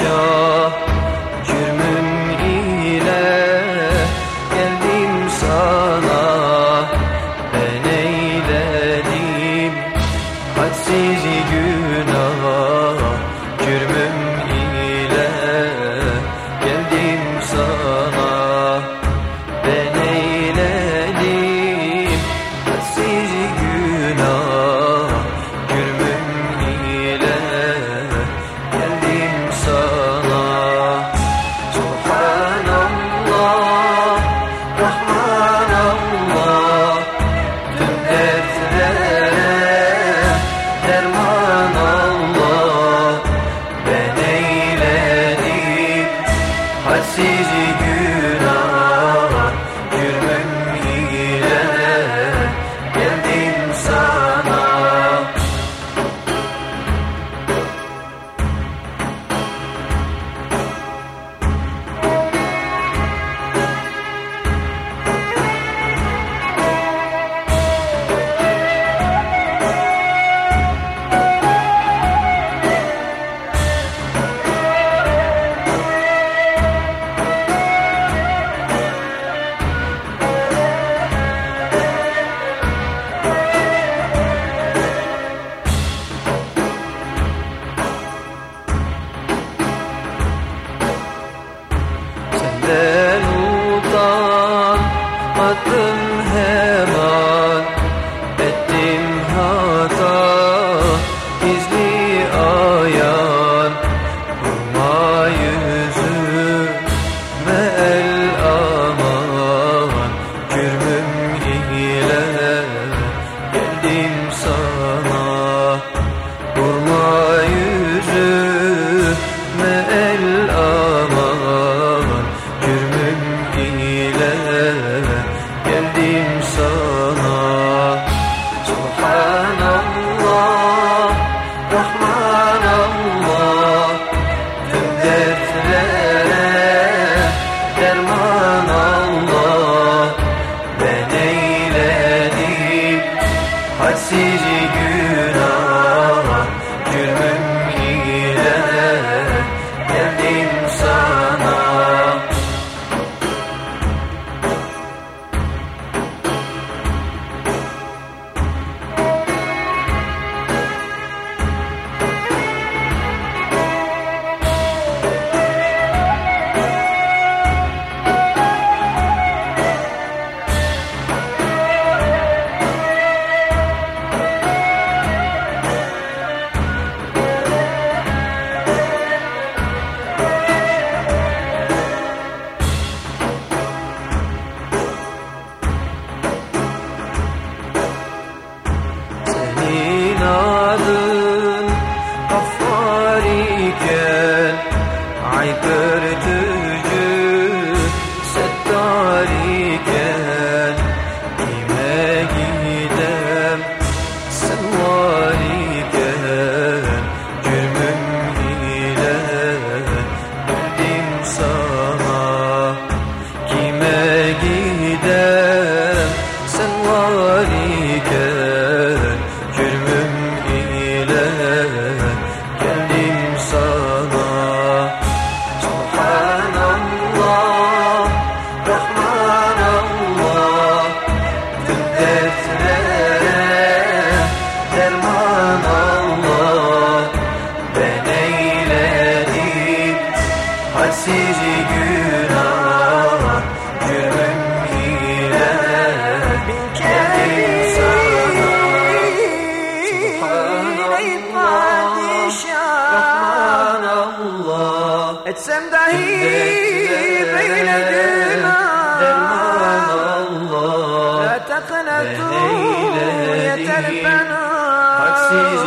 show. günah Aman Allah ben eyledim. Hasir günah cürüm ile Geldim sana. Subhanallah Rahman Etsem dahi böyle günah. Derman Allah. La teknetu yeter see